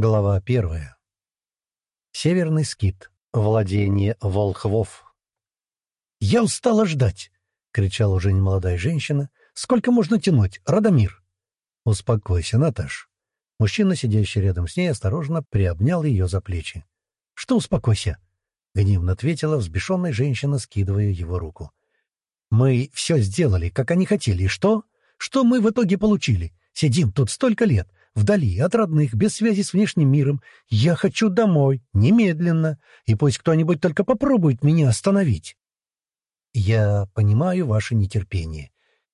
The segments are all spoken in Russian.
Глава первая. Северный скит. Владение волхвов. «Я устала ждать!» — кричала уже немолодая женщина. «Сколько можно тянуть, Радомир?» «Успокойся, Наташ». Мужчина, сидящий рядом с ней, осторожно приобнял ее за плечи. «Что успокойся?» — гневно ответила взбешенная женщина, скидывая его руку. «Мы все сделали, как они хотели. И что? Что мы в итоге получили? Сидим тут столько лет, вдали от родных, без связи с внешним миром. Я хочу домой, немедленно, и пусть кто-нибудь только попробует меня остановить. Я понимаю ваше нетерпение.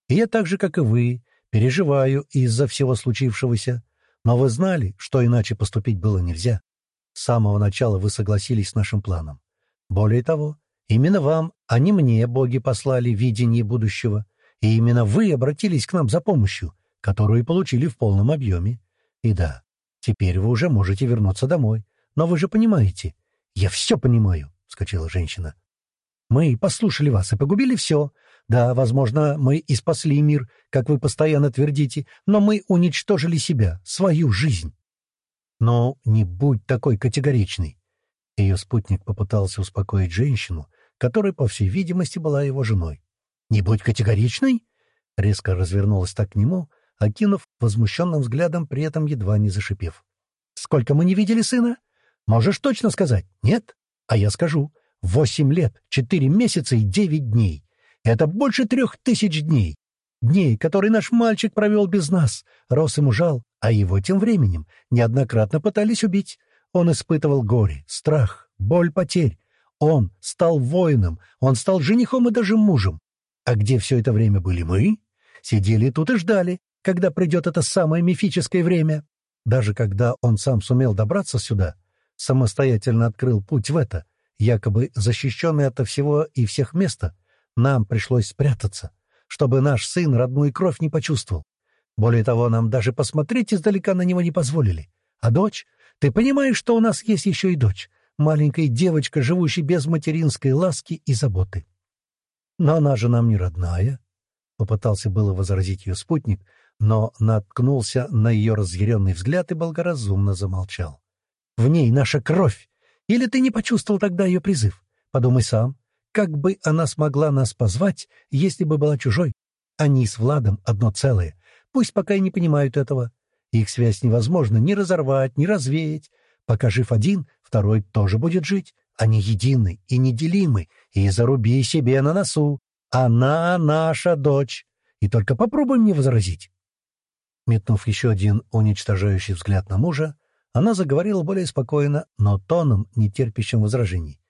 И я так же, как и вы, переживаю из-за всего случившегося. Но вы знали, что иначе поступить было нельзя. С самого начала вы согласились с нашим планом. Более того, именно вам, а не мне, боги послали видение будущего, и именно вы обратились к нам за помощью, которую получили в полном объеме. И да, теперь вы уже можете вернуться домой. Но вы же понимаете. Я все понимаю, — вскочила женщина. Мы послушали вас и погубили все. Да, возможно, мы и спасли мир, как вы постоянно твердите, но мы уничтожили себя, свою жизнь. Но не будь такой категоричной. Ее спутник попытался успокоить женщину, которая, по всей видимости, была его женой. «Не будь категоричной?» Резко развернулась так к нему, окинув возмущенным взглядом, при этом едва не зашипев. «Сколько мы не видели сына? Можешь точно сказать? Нет? А я скажу. Восемь лет, четыре месяца и девять дней. Это больше трех тысяч дней. Дней, которые наш мальчик провел без нас. Рос ему жал, а его тем временем неоднократно пытались убить. Он испытывал горе, страх, боль потерь. Он стал воином, он стал женихом и даже мужем. А где все это время были мы? Сидели тут и ждали, когда придет это самое мифическое время. Даже когда он сам сумел добраться сюда, самостоятельно открыл путь в это, якобы защищенный от всего и всех места, нам пришлось спрятаться, чтобы наш сын родную кровь не почувствовал. Более того, нам даже посмотреть издалека на него не позволили. А дочь? Ты понимаешь, что у нас есть еще и дочь? Маленькая девочка, живущая без материнской ласки и заботы. Но она же нам не родная. Попытался было возразить ее спутник, но наткнулся на ее разъяренный взгляд и благоразумно замолчал. «В ней наша кровь! Или ты не почувствовал тогда ее призыв? Подумай сам, как бы она смогла нас позвать, если бы была чужой? Они с Владом одно целое. Пусть пока и не понимают этого. Их связь невозможно ни разорвать, ни развеять. Пока жив один, второй тоже будет жить. Они едины и неделимы, и заруби себе на носу. Она наша дочь. И только попробуй мне возразить. Метнув еще один уничтожающий взгляд на мужа, она заговорила более спокойно, но тоном, не терпящим возражений.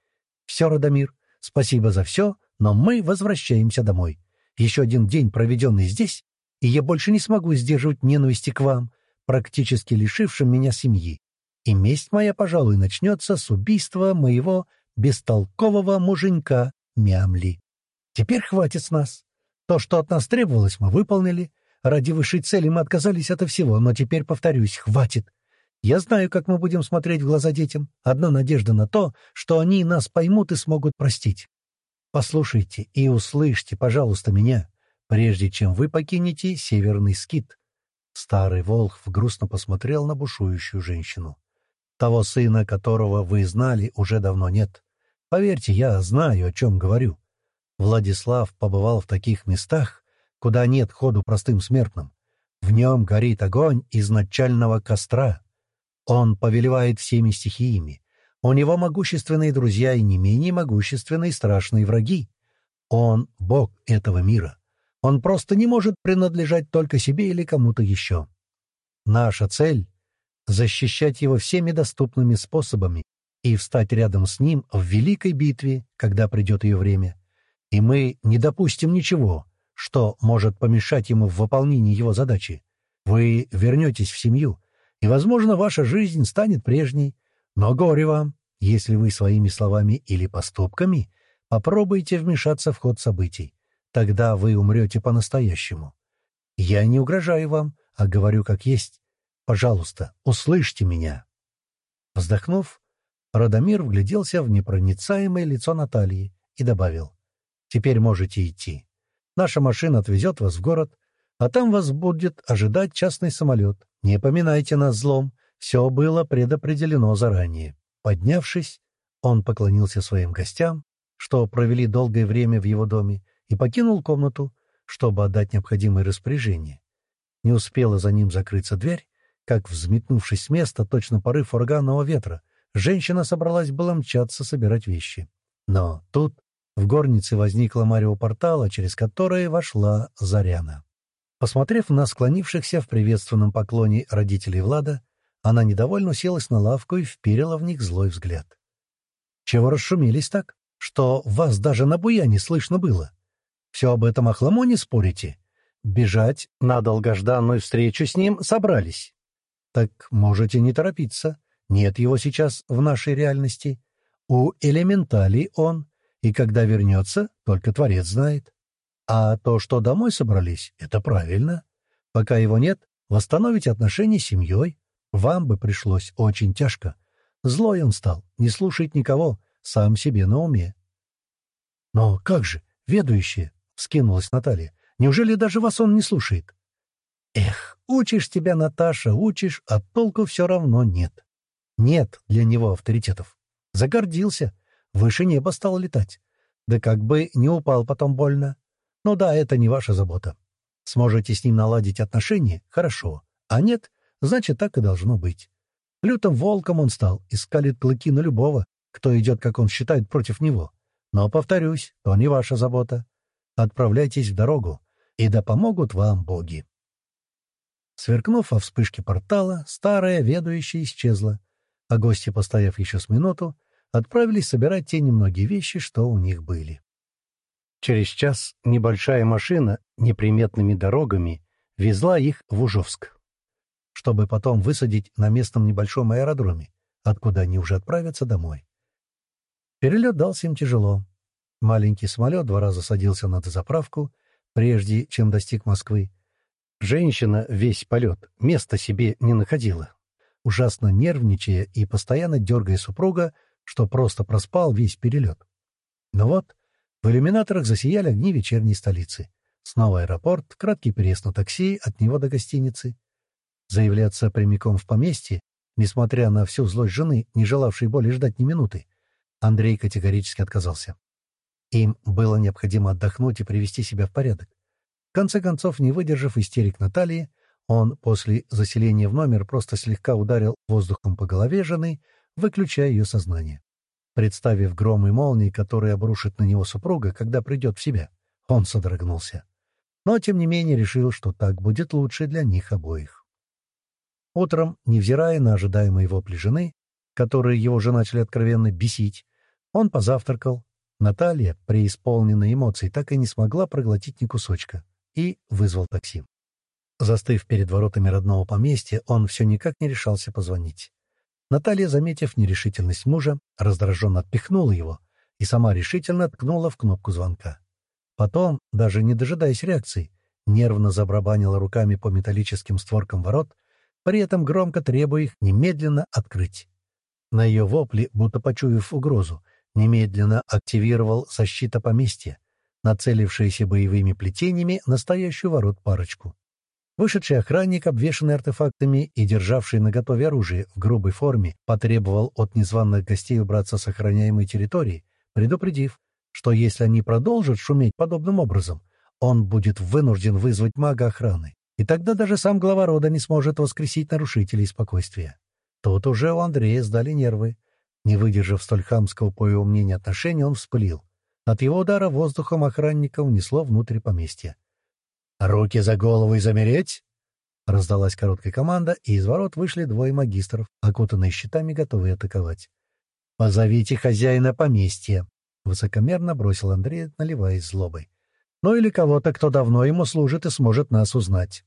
«Все, Радомир, спасибо за все, но мы возвращаемся домой. Еще один день, проведенный здесь, и я больше не смогу сдерживать ненависти к вам, практически лишившим меня семьи. И месть моя, пожалуй, начнется с убийства моего бестолкового муженька Мямли. Теперь хватит с нас. То, что от нас требовалось, мы выполнили, Ради высшей цели мы отказались от всего, но теперь, повторюсь, хватит. Я знаю, как мы будем смотреть в глаза детям. Одна надежда на то, что они нас поймут и смогут простить. Послушайте и услышьте, пожалуйста, меня, прежде чем вы покинете северный скит. Старый Волхв грустно посмотрел на бушующую женщину. Того сына, которого вы знали, уже давно нет. Поверьте, я знаю, о чем говорю. Владислав побывал в таких местах, куда нет ходу простым смертным. В нем горит огонь изначального костра. Он повелевает всеми стихиями. У него могущественные друзья и не менее могущественные страшные враги. Он — бог этого мира. Он просто не может принадлежать только себе или кому-то еще. Наша цель — защищать его всеми доступными способами и встать рядом с ним в великой битве, когда придет ее время. И мы не допустим ничего, что может помешать ему в выполнении его задачи. Вы вернетесь в семью, и, возможно, ваша жизнь станет прежней. Но горе вам, если вы своими словами или поступками попробуете вмешаться в ход событий. Тогда вы умрете по-настоящему. Я не угрожаю вам, а говорю как есть. Пожалуйста, услышьте меня. Вздохнув, Радомир вгляделся в непроницаемое лицо Натальи и добавил. «Теперь можете идти. Наша машина отвезет вас в город, а там вас будет ожидать частный самолет. Не поминайте нас злом. Все было предопределено заранее. Поднявшись, он поклонился своим гостям, что провели долгое время в его доме, и покинул комнату, чтобы отдать необходимые распоряжения. Не успела за ним закрыться дверь, как, взметнувшись с места, точно порыв ураганного ветра, женщина собралась было мчаться собирать вещи. Но тут в горнице возникла Марио портала, через которое вошла Заряна. Посмотрев на склонившихся в приветственном поклоне родителей Влада, она недовольно уселась на лавку и вперила в них злой взгляд. «Чего расшумелись так, что вас даже на буяне слышно было? Все об этом Ахламоне спорите? Бежать на долгожданную встречу с ним собрались. Так можете не торопиться. Нет его сейчас в нашей реальности. У элементалей он, и когда вернется, только Творец знает. А то, что домой собрались, это правильно. Пока его нет, восстановить отношения с семьей. Вам бы пришлось очень тяжко. Злой он стал, не слушает никого, сам себе на уме. Но как же, ведущие, — вскинулась Наталья. «Неужели даже вас он не слушает?» «Эх, учишь тебя, Наташа, учишь, а толку все равно нет. Нет для него авторитетов. Загордился, выше неба стал летать. Да как бы не упал потом больно. Ну да, это не ваша забота. Сможете с ним наладить отношения — хорошо. А нет, значит, так и должно быть. Лютым волком он стал и скалит клыки на любого, кто идет, как он считает, против него. Но, повторюсь, то не ваша забота. Отправляйтесь в дорогу, и да помогут вам боги. Сверкнув о вспышке портала, старая ведущая исчезла, а гости, постояв еще с минуту, отправились собирать те немногие вещи, что у них были. Через час небольшая машина неприметными дорогами везла их в Ужовск, чтобы потом высадить на местном небольшом аэродроме, откуда они уже отправятся домой. Перелет дался им тяжело. Маленький самолет два раза садился на дозаправку, прежде чем достиг Москвы. Женщина весь полет места себе не находила, ужасно нервничая и постоянно дергая супруга, что просто проспал весь перелет. Но вот в иллюминаторах засияли огни вечерней столицы. Снова аэропорт, краткий переезд на такси от него до гостиницы. Заявляться прямиком в поместье, несмотря на всю злость жены, не желавшей более ждать ни минуты, Андрей категорически отказался. Им было необходимо отдохнуть и привести себя в порядок. В конце концов, не выдержав истерик Натальи, он после заселения в номер просто слегка ударил воздухом по голове жены, выключая ее сознание. Представив гром и молнии, которые обрушит на него супруга, когда придет в себя, он содрогнулся. Но, тем не менее, решил, что так будет лучше для них обоих. Утром, невзирая на ожидаемые вопли жены, которые его же начали откровенно бесить, он позавтракал, Наталья, преисполненная эмоций, так и не смогла проглотить ни кусочка, и вызвал такси. Застыв перед воротами родного поместья, он все никак не решался позвонить. Наталья, заметив нерешительность мужа, раздраженно отпихнула его и сама решительно ткнула в кнопку звонка. Потом, даже не дожидаясь реакции, нервно забрабанила руками по металлическим створкам ворот, при этом громко требуя их немедленно открыть. На ее вопли, будто почуяв угрозу, немедленно активировал защита поместья, нацелившаяся боевыми плетениями настоящую ворот парочку. Вышедший охранник, обвешанный артефактами и державший наготове оружие в грубой форме, потребовал от незваных гостей убраться с охраняемой территории, предупредив, что если они продолжат шуметь подобным образом, он будет вынужден вызвать мага охраны, и тогда даже сам глава рода не сможет воскресить нарушителей спокойствия. Тут уже у Андрея сдали нервы. Не выдержав столь хамского, по его мнению, отношения, он вспылил. От его удара воздухом охранника унесло внутрь поместья. «Руки за голову и замереть!» Раздалась короткая команда, и из ворот вышли двое магистров, окутанные щитами, готовые атаковать. «Позовите хозяина поместья!» — высокомерно бросил Андрей, наливаясь злобой. «Ну или кого-то, кто давно ему служит и сможет нас узнать».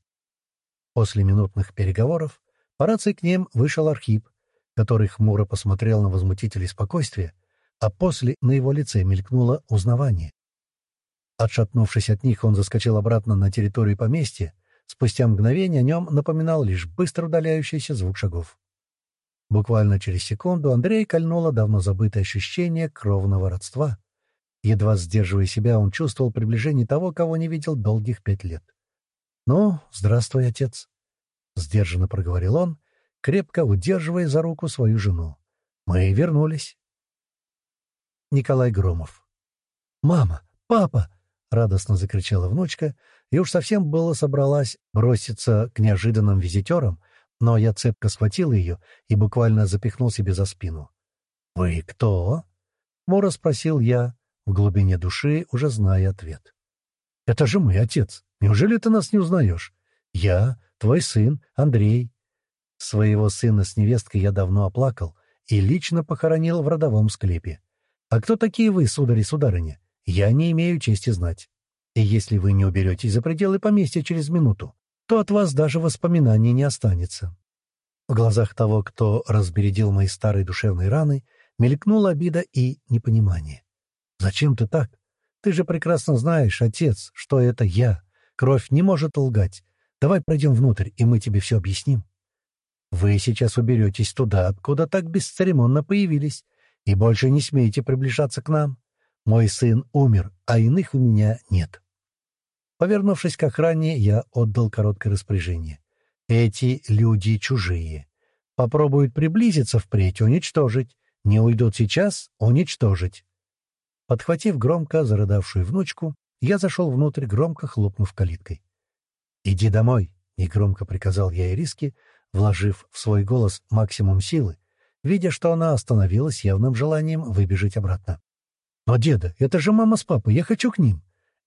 После минутных переговоров по рации к ним вышел Архип, который хмуро посмотрел на возмутителей спокойствия, а после на его лице мелькнуло узнавание. Отшатнувшись от них, он заскочил обратно на территорию поместья. Спустя мгновение о нем напоминал лишь быстро удаляющийся звук шагов. Буквально через секунду Андрей кольнуло давно забытое ощущение кровного родства. Едва сдерживая себя, он чувствовал приближение того, кого не видел долгих пять лет. «Ну, здравствуй, отец», — сдержанно проговорил он, крепко удерживая за руку свою жену. Мы вернулись. Николай Громов. «Мама! Папа!» — радостно закричала внучка, и уж совсем было собралась броситься к неожиданным визитерам, но я цепко схватил ее и буквально запихнул себе за спину. «Вы кто?» — Мора спросил я, в глубине души уже зная ответ. «Это же мой отец. Неужели ты нас не узнаешь? Я, твой сын, Андрей». Своего сына с невесткой я давно оплакал и лично похоронил в родовом склепе. А кто такие вы, сударь и сударыня? Я не имею чести знать. И если вы не уберетесь за пределы поместья через минуту, то от вас даже воспоминаний не останется. В глазах того, кто разбередил мои старые душевные раны, мелькнула обида и непонимание. «Зачем ты так? Ты же прекрасно знаешь, отец, что это я. Кровь не может лгать. Давай пройдем внутрь, и мы тебе все объясним. Вы сейчас уберетесь туда, откуда так бесцеремонно появились, и больше не смеете приближаться к нам. Мой сын умер, а иных у меня нет. Повернувшись к охране, я отдал короткое распоряжение. Эти люди чужие. Попробуют приблизиться впредь, уничтожить. Не уйдут сейчас — уничтожить. Подхватив громко зарыдавшую внучку, я зашел внутрь, громко хлопнув калиткой. «Иди домой», — негромко приказал я Ириске, вложив в свой голос максимум силы, видя, что она остановилась явным желанием выбежать обратно. «Но, деда, это же мама с папой, я хочу к ним».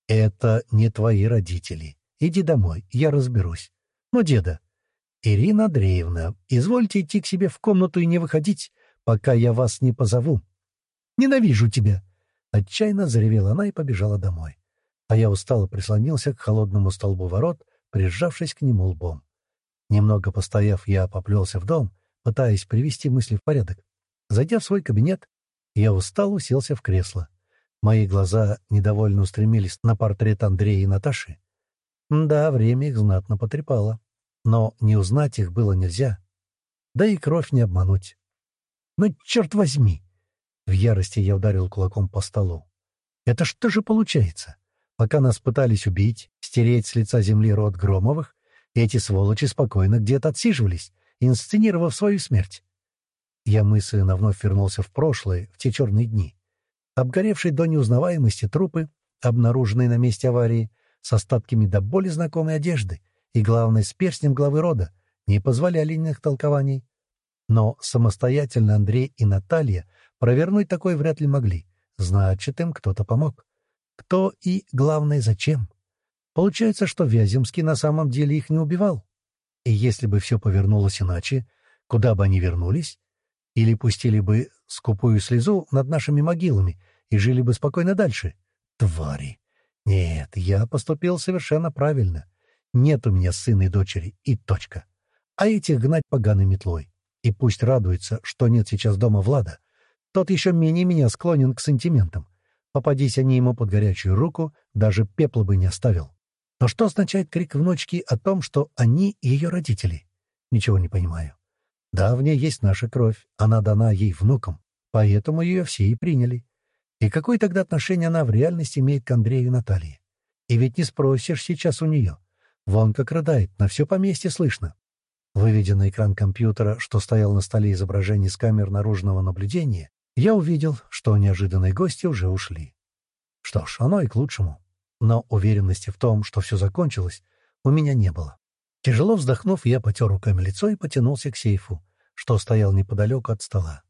«Это не твои родители. Иди домой, я разберусь». «Но, деда...» «Ирина Андреевна, извольте идти к себе в комнату и не выходить, пока я вас не позову». «Ненавижу тебя!» Отчаянно заревела она и побежала домой. А я устало прислонился к холодному столбу ворот, прижавшись к нему лбом. Немного постояв, я поплелся в дом, пытаясь привести мысли в порядок. Зайдя в свой кабинет, я устал уселся в кресло. Мои глаза недовольно устремились на портрет Андрея и Наташи. Да, время их знатно потрепало. Но не узнать их было нельзя. Да и кровь не обмануть. «Ну, черт возьми!» В ярости я ударил кулаком по столу. «Это что же получается? Пока нас пытались убить, стереть с лица земли род Громовых, эти сволочи спокойно где-то отсиживались, инсценировав свою смерть. Я мысленно вновь вернулся в прошлое, в те черные дни. Обгоревшие до неузнаваемости трупы, обнаруженные на месте аварии, с остатками до боли знакомой одежды и, главное, с перстнем главы рода, не позволяли иных толкований. Но самостоятельно Андрей и Наталья провернуть такое вряд ли могли. Значит, им кто-то помог. Кто и, главное, зачем? Получается, что Вяземский на самом деле их не убивал. И если бы все повернулось иначе, куда бы они вернулись? Или пустили бы скупую слезу над нашими могилами и жили бы спокойно дальше? Твари! Нет, я поступил совершенно правильно. Нет у меня сына и дочери, и точка. А этих гнать поганой метлой. И пусть радуется, что нет сейчас дома Влада. Тот еще менее меня склонен к сантиментам. Попадись они ему под горячую руку, даже пепла бы не оставил. Но что означает крик внучки о том, что они ее родители? Ничего не понимаю. Да, в ней есть наша кровь, она дана ей внукам, поэтому ее все и приняли. И какое тогда отношение она в реальности имеет к Андрею и Наталье? И ведь не спросишь сейчас у нее. Вон как рыдает, на все поместье слышно. Выведя на экран компьютера, что стоял на столе изображение с камер наружного наблюдения, я увидел, что неожиданные гости уже ушли. Что ж, оно и к лучшему. Но уверенности в том, что все закончилось, у меня не было. Тяжело вздохнув, я потер руками лицо и потянулся к сейфу, что стоял неподалеку от стола.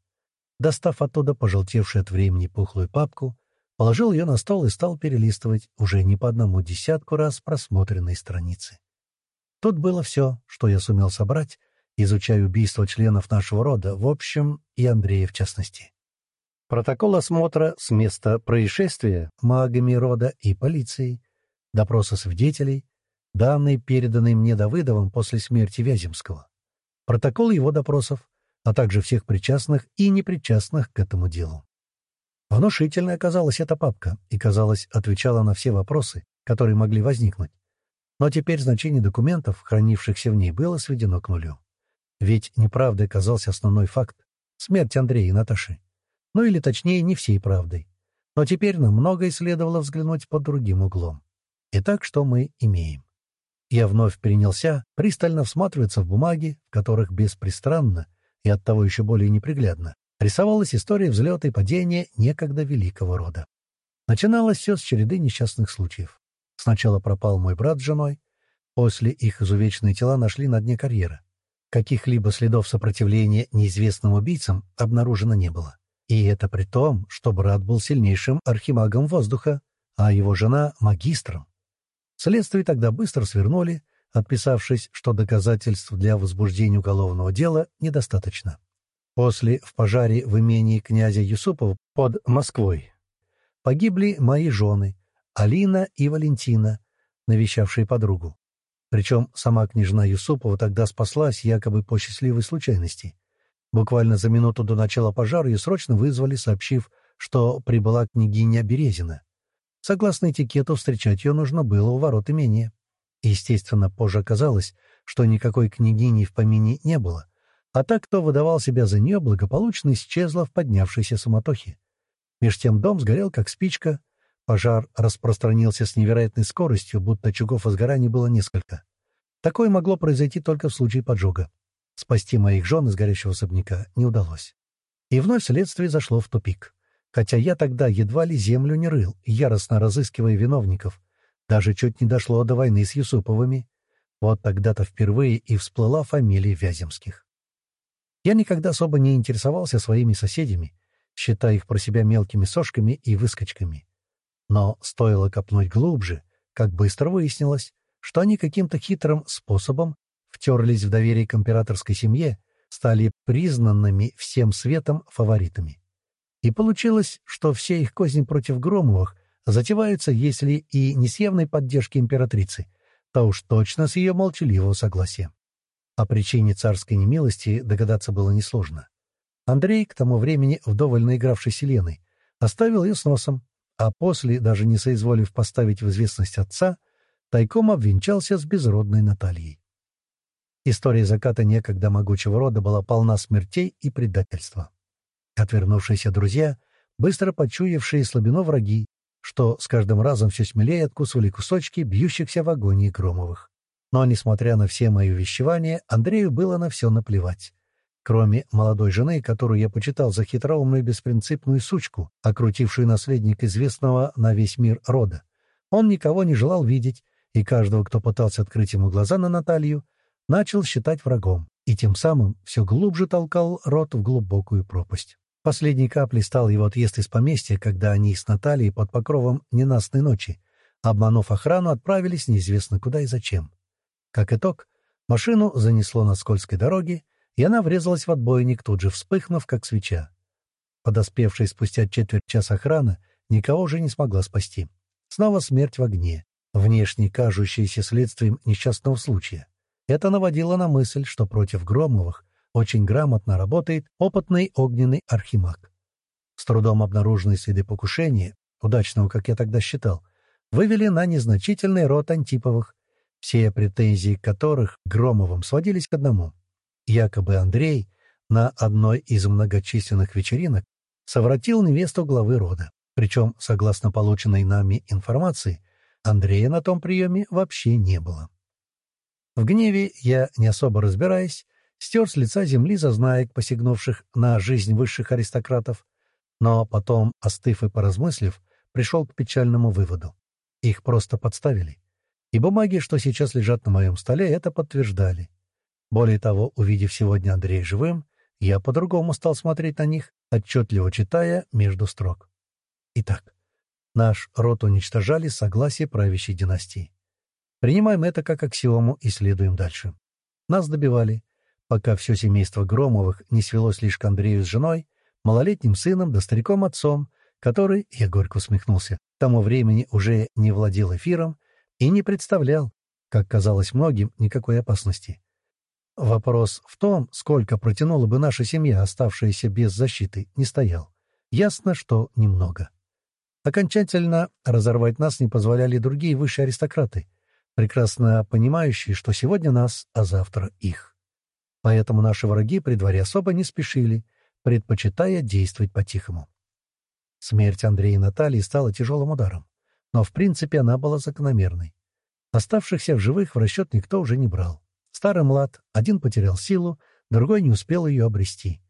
Достав оттуда пожелтевшую от времени пухлую папку, положил ее на стол и стал перелистывать уже не по одному десятку раз просмотренные страницы. Тут было все, что я сумел собрать, изучая убийство членов нашего рода, в общем, и Андрея в частности. Протокол осмотра с места происшествия магами рода и полицией, допросы свидетелей, данные, переданные мне Давыдовым после смерти Вяземского, протокол его допросов, а также всех причастных и непричастных к этому делу. Внушительной оказалась эта папка и, казалось, отвечала на все вопросы, которые могли возникнуть. Но теперь значение документов, хранившихся в ней, было сведено к нулю. Ведь неправдой оказался основной факт — смерть Андрея и Наташи. Ну или точнее, не всей правдой. Но теперь нам многое следовало взглянуть под другим углом. Итак, что мы имеем? Я вновь перенялся, пристально всматриваться в бумаги, в которых беспристранно и оттого еще более неприглядно рисовалась история взлета и падения некогда великого рода. Начиналось все с череды несчастных случаев. Сначала пропал мой брат с женой, после их изувеченные тела нашли на дне карьера. Каких-либо следов сопротивления неизвестным убийцам обнаружено не было. И это при том, что брат был сильнейшим архимагом воздуха, а его жена — магистром. Следствие тогда быстро свернули, отписавшись, что доказательств для возбуждения уголовного дела недостаточно. После в пожаре в имении князя Юсупова под Москвой погибли мои жены Алина и Валентина, навещавшие подругу. Причем сама княжна Юсупова тогда спаслась якобы по счастливой случайности. Буквально за минуту до начала пожара ее срочно вызвали, сообщив, что прибыла княгиня Березина. Согласно этикету, встречать ее нужно было у ворот имения. Естественно, позже оказалось, что никакой княгини в помине не было, а так, кто выдавал себя за нее, благополучно исчезла в поднявшейся суматохе. Меж тем дом сгорел, как спичка. Пожар распространился с невероятной скоростью, будто очагов возгорания было несколько. Такое могло произойти только в случае поджога. Спасти моих жен из горящего особняка не удалось. И вновь следствие зашло в тупик. Хотя я тогда едва ли землю не рыл, яростно разыскивая виновников. Даже чуть не дошло до войны с Юсуповыми. Вот тогда-то впервые и всплыла фамилия Вяземских. Я никогда особо не интересовался своими соседями, считая их про себя мелкими сошками и выскочками. Но стоило копнуть глубже, как быстро выяснилось, что они каким-то хитрым способом втерлись в доверие к императорской семье, стали признанными всем светом фаворитами. И получилось, что все их козни против Громовых затеваются, если и не с явной поддержки императрицы, то уж точно с ее молчаливого согласия. О причине царской немилости догадаться было несложно. Андрей, к тому времени вдоволь наигравший Селеной, оставил ее с носом, а после, даже не соизволив поставить в известность отца, тайком обвенчался с безродной Натальей. История заката некогда могучего рода была полна смертей и предательства. Отвернувшиеся друзья, быстро почуявшие слабину враги, что с каждым разом все смелее откусывали кусочки бьющихся в агонии Громовых. Но, несмотря на все мои увещевания, Андрею было на все наплевать. Кроме молодой жены, которую я почитал за хитроумную беспринципную сучку, окрутившую наследник известного на весь мир рода, он никого не желал видеть, и каждого, кто пытался открыть ему глаза на Наталью, начал считать врагом, и тем самым все глубже толкал рот в глубокую пропасть. Последней каплей стал его отъезд из поместья, когда они с Натальей под покровом ненастной ночи, обманув охрану, отправились неизвестно куда и зачем. Как итог, машину занесло на скользкой дороге, и она врезалась в отбойник, тут же вспыхнув, как свеча. Подоспевшая спустя четверть часа охрана никого уже не смогла спасти. Снова смерть в огне, внешне кажущаяся следствием несчастного случая. Это наводило на мысль, что против Громовых очень грамотно работает опытный огненный архимаг. С трудом обнаруженные следы покушения, удачного, как я тогда считал, вывели на незначительный род Антиповых, все претензии которых Громовым сводились к одному. Якобы Андрей на одной из многочисленных вечеринок совратил невесту главы рода. Причем, согласно полученной нами информации, Андрея на том приеме вообще не было. В гневе я, не особо разбираясь, стер с лица земли зазнаек, посягнувших на жизнь высших аристократов, но потом, остыв и поразмыслив, пришел к печальному выводу. Их просто подставили. И бумаги, что сейчас лежат на моем столе, это подтверждали. Более того, увидев сегодня Андрея живым, я по-другому стал смотреть на них, отчетливо читая между строк. Итак, наш род уничтожали с согласия правящей династии. Принимаем это как аксиому и следуем дальше. Нас добивали, пока все семейство Громовых не свелось лишь к Андрею с женой, малолетним сыном да стариком-отцом, который, я горько усмехнулся, к тому времени уже не владел эфиром и не представлял, как казалось многим, никакой опасности. Вопрос в том, сколько протянула бы наша семья, оставшаяся без защиты, не стоял. Ясно, что немного. Окончательно разорвать нас не позволяли другие высшие аристократы, прекрасно понимающие, что сегодня нас, а завтра их. Поэтому наши враги при дворе особо не спешили, предпочитая действовать по-тихому. Смерть Андрея и Натальи стала тяжелым ударом но в принципе она была закономерной. Оставшихся в живых в расчет никто уже не брал. Старый млад, один потерял силу, другой не успел ее обрести.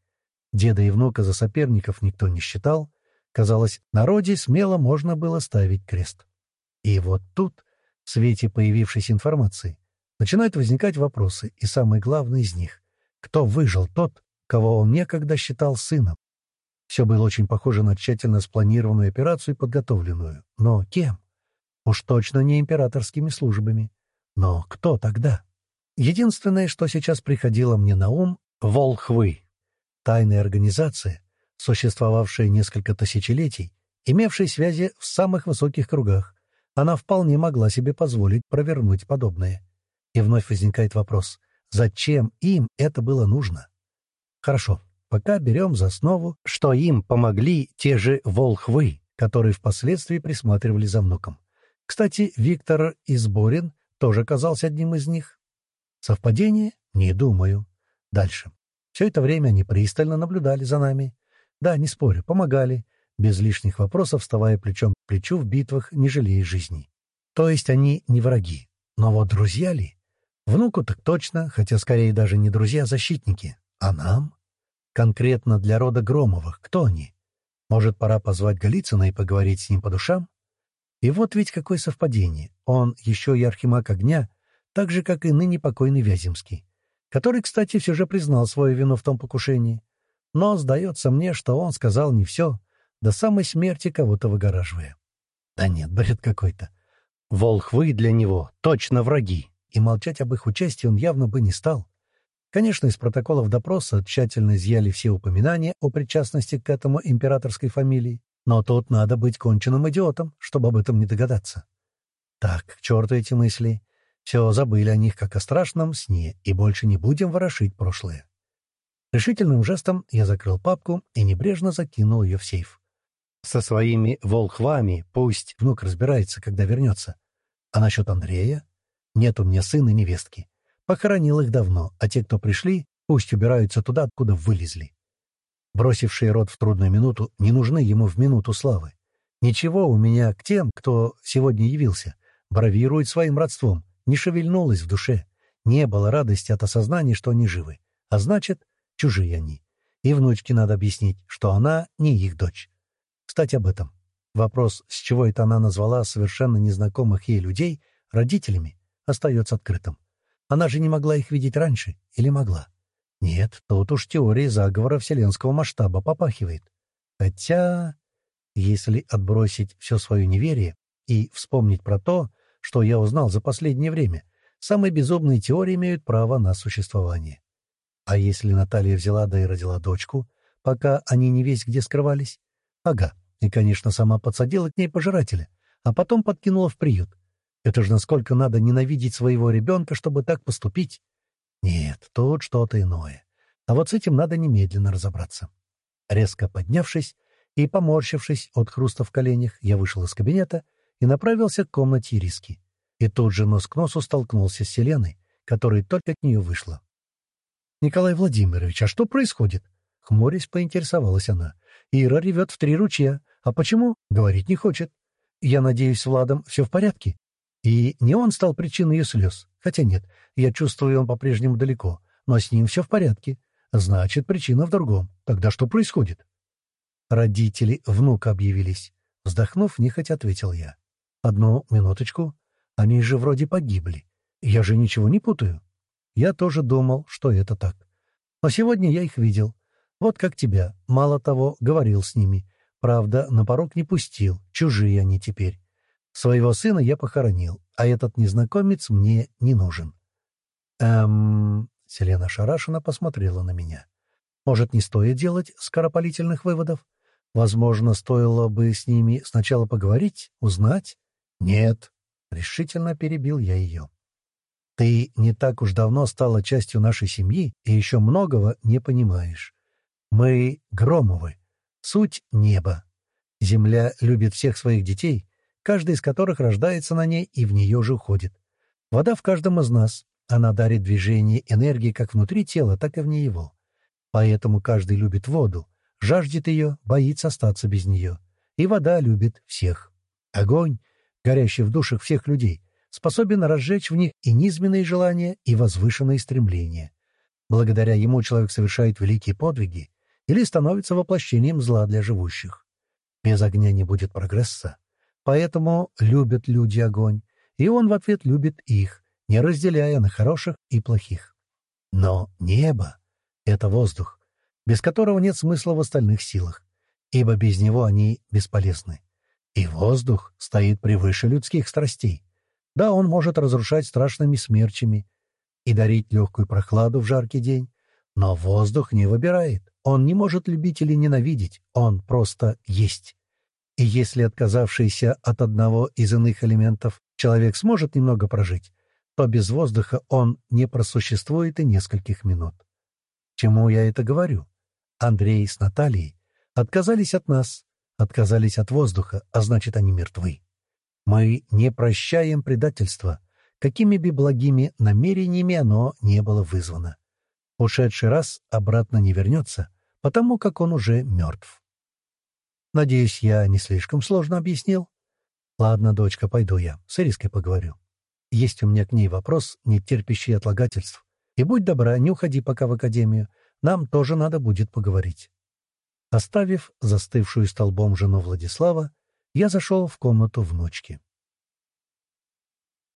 Деда и внука за соперников никто не считал. Казалось, народе смело можно было ставить крест. И вот тут, в свете появившейся информации, начинают возникать вопросы, и самый главный из них — кто выжил тот, кого он некогда считал сыном? Все было очень похоже на тщательно спланированную операцию и подготовленную. Но кем? Уж точно не императорскими службами. Но кто тогда? Единственное, что сейчас приходило мне на ум — волхвы. Тайная организация, существовавшая несколько тысячелетий, имевшая связи в самых высоких кругах. Она вполне могла себе позволить провернуть подобное. И вновь возникает вопрос, зачем им это было нужно? Хорошо, пока берем за основу, что им помогли те же волхвы, которые впоследствии присматривали за внуком. Кстати, Виктор Изборин тоже оказался одним из них. Совпадение? Не думаю. Дальше. Все это время они пристально наблюдали за нами. Да, не спорю, помогали, без лишних вопросов вставая плечом к плечу в битвах, не жалея жизни. То есть они не враги. Но вот друзья ли? Внуку так точно, хотя скорее даже не друзья, а защитники. А нам? Конкретно для рода Громовых. Кто они? Может, пора позвать Голицына и поговорить с ним по душам? И вот ведь какое совпадение. Он еще и архимаг огня, так же, как и ныне покойный Вяземский, который, кстати, все же признал свою вину в том покушении. Но сдается мне, что он сказал не все, до самой смерти кого-то выгораживая. Да нет, бред какой-то. Волхвы для него точно враги, и молчать об их участии он явно бы не стал. Конечно, из протоколов допроса тщательно изъяли все упоминания о причастности к этому императорской фамилии, но тут надо быть конченным идиотом, чтобы об этом не догадаться. Так, к черту эти мысли. Все, забыли о них, как о страшном сне, и больше не будем ворошить прошлое. Решительным жестом я закрыл папку и небрежно закинул ее в сейф. Со своими волхвами пусть внук разбирается, когда вернется. А насчет Андрея? Нет у меня сына и невестки. Похоронил их давно, а те, кто пришли, пусть убираются туда, откуда вылезли бросившие род в трудную минуту, не нужны ему в минуту славы. Ничего у меня к тем, кто сегодня явился, бравирует своим родством, не шевельнулось в душе. Не было радости от осознания, что они живы. А значит, чужие они. И внучке надо объяснить, что она не их дочь. Кстати, об этом. Вопрос, с чего это она назвала совершенно незнакомых ей людей родителями, остается открытым. Она же не могла их видеть раньше или могла? Нет, тут уж теория заговора вселенского масштаба попахивает. Хотя, если отбросить все свое неверие и вспомнить про то, что я узнал за последнее время, самые безумные теории имеют право на существование. А если Наталья взяла да и родила дочку, пока они не весь где скрывались? Ага, и, конечно, сама подсадила к ней пожирателя, а потом подкинула в приют. Это же насколько надо ненавидеть своего ребенка, чтобы так поступить. Нет, тут что-то иное. А вот с этим надо немедленно разобраться. Резко поднявшись и поморщившись от хруста в коленях, я вышел из кабинета и направился к комнате Ириски. И тут же нос к носу столкнулся с Селеной, которая только от нее вышла. «Николай Владимирович, а что происходит?» Хмурясь, поинтересовалась она. «Ира ревет в три ручья. А почему? Говорить не хочет. Я надеюсь, с Владом все в порядке?» И не он стал причиной ее слез. Хотя нет, я чувствую, он по-прежнему далеко. Но с ним все в порядке. Значит, причина в другом. Тогда что происходит? Родители внука объявились. Вздохнув, нехотя ответил я. Одну минуточку. Они же вроде погибли. Я же ничего не путаю. Я тоже думал, что это так. Но сегодня я их видел. Вот как тебя. Мало того, говорил с ними. Правда, на порог не пустил. Чужие они теперь. Своего сына я похоронил, а этот незнакомец мне не нужен. Эм... Селена Шарашина посмотрела на меня. Может, не стоит делать скоропалительных выводов? Возможно, стоило бы с ними сначала поговорить, узнать? Нет, решительно перебил я ее. Ты не так уж давно стала частью нашей семьи и еще многого не понимаешь. Мы Громовы, суть — небо. Земля любит всех своих детей, каждый из которых рождается на ней и в нее же уходит. Вода в каждом из нас. Она дарит движение энергии как внутри тела, так и вне его. Поэтому каждый любит воду, жаждет ее, боится остаться без нее. И вода любит всех. Огонь, горящий в душах всех людей, способен разжечь в них и низменные желания, и возвышенные стремления. Благодаря ему человек совершает великие подвиги или становится воплощением зла для живущих. Без огня не будет прогресса. Поэтому любят люди огонь, и он в ответ любит их, не разделяя на хороших и плохих. Но небо — это воздух, без которого нет смысла в остальных силах, ибо без него они бесполезны. И воздух стоит превыше людских страстей. Да, он может разрушать страшными смерчами, и дарить легкую прохладу в жаркий день. Но воздух не выбирает. Он не может любить или ненавидеть. Он просто есть. И если отказавшийся от одного из иных элементов человек сможет немного прожить, то без воздуха он не просуществует и нескольких минут. Чему я это говорю? Андрей с Натальей отказались от нас, отказались от воздуха, а значит, они мертвы. Мы не прощаем предательства — какими бы благими намерениями оно не было вызвано. Ушедший раз обратно не вернется, потому как он уже мертв. Надеюсь, я не слишком сложно объяснил? Ладно, дочка, пойду я, с Ириской поговорю. Есть у меня к ней вопрос, не терпящий отлагательств. И будь добра, не уходи пока в академию, нам тоже надо будет поговорить. Оставив застывшую столбом жену Владислава, я зашел в комнату внучки.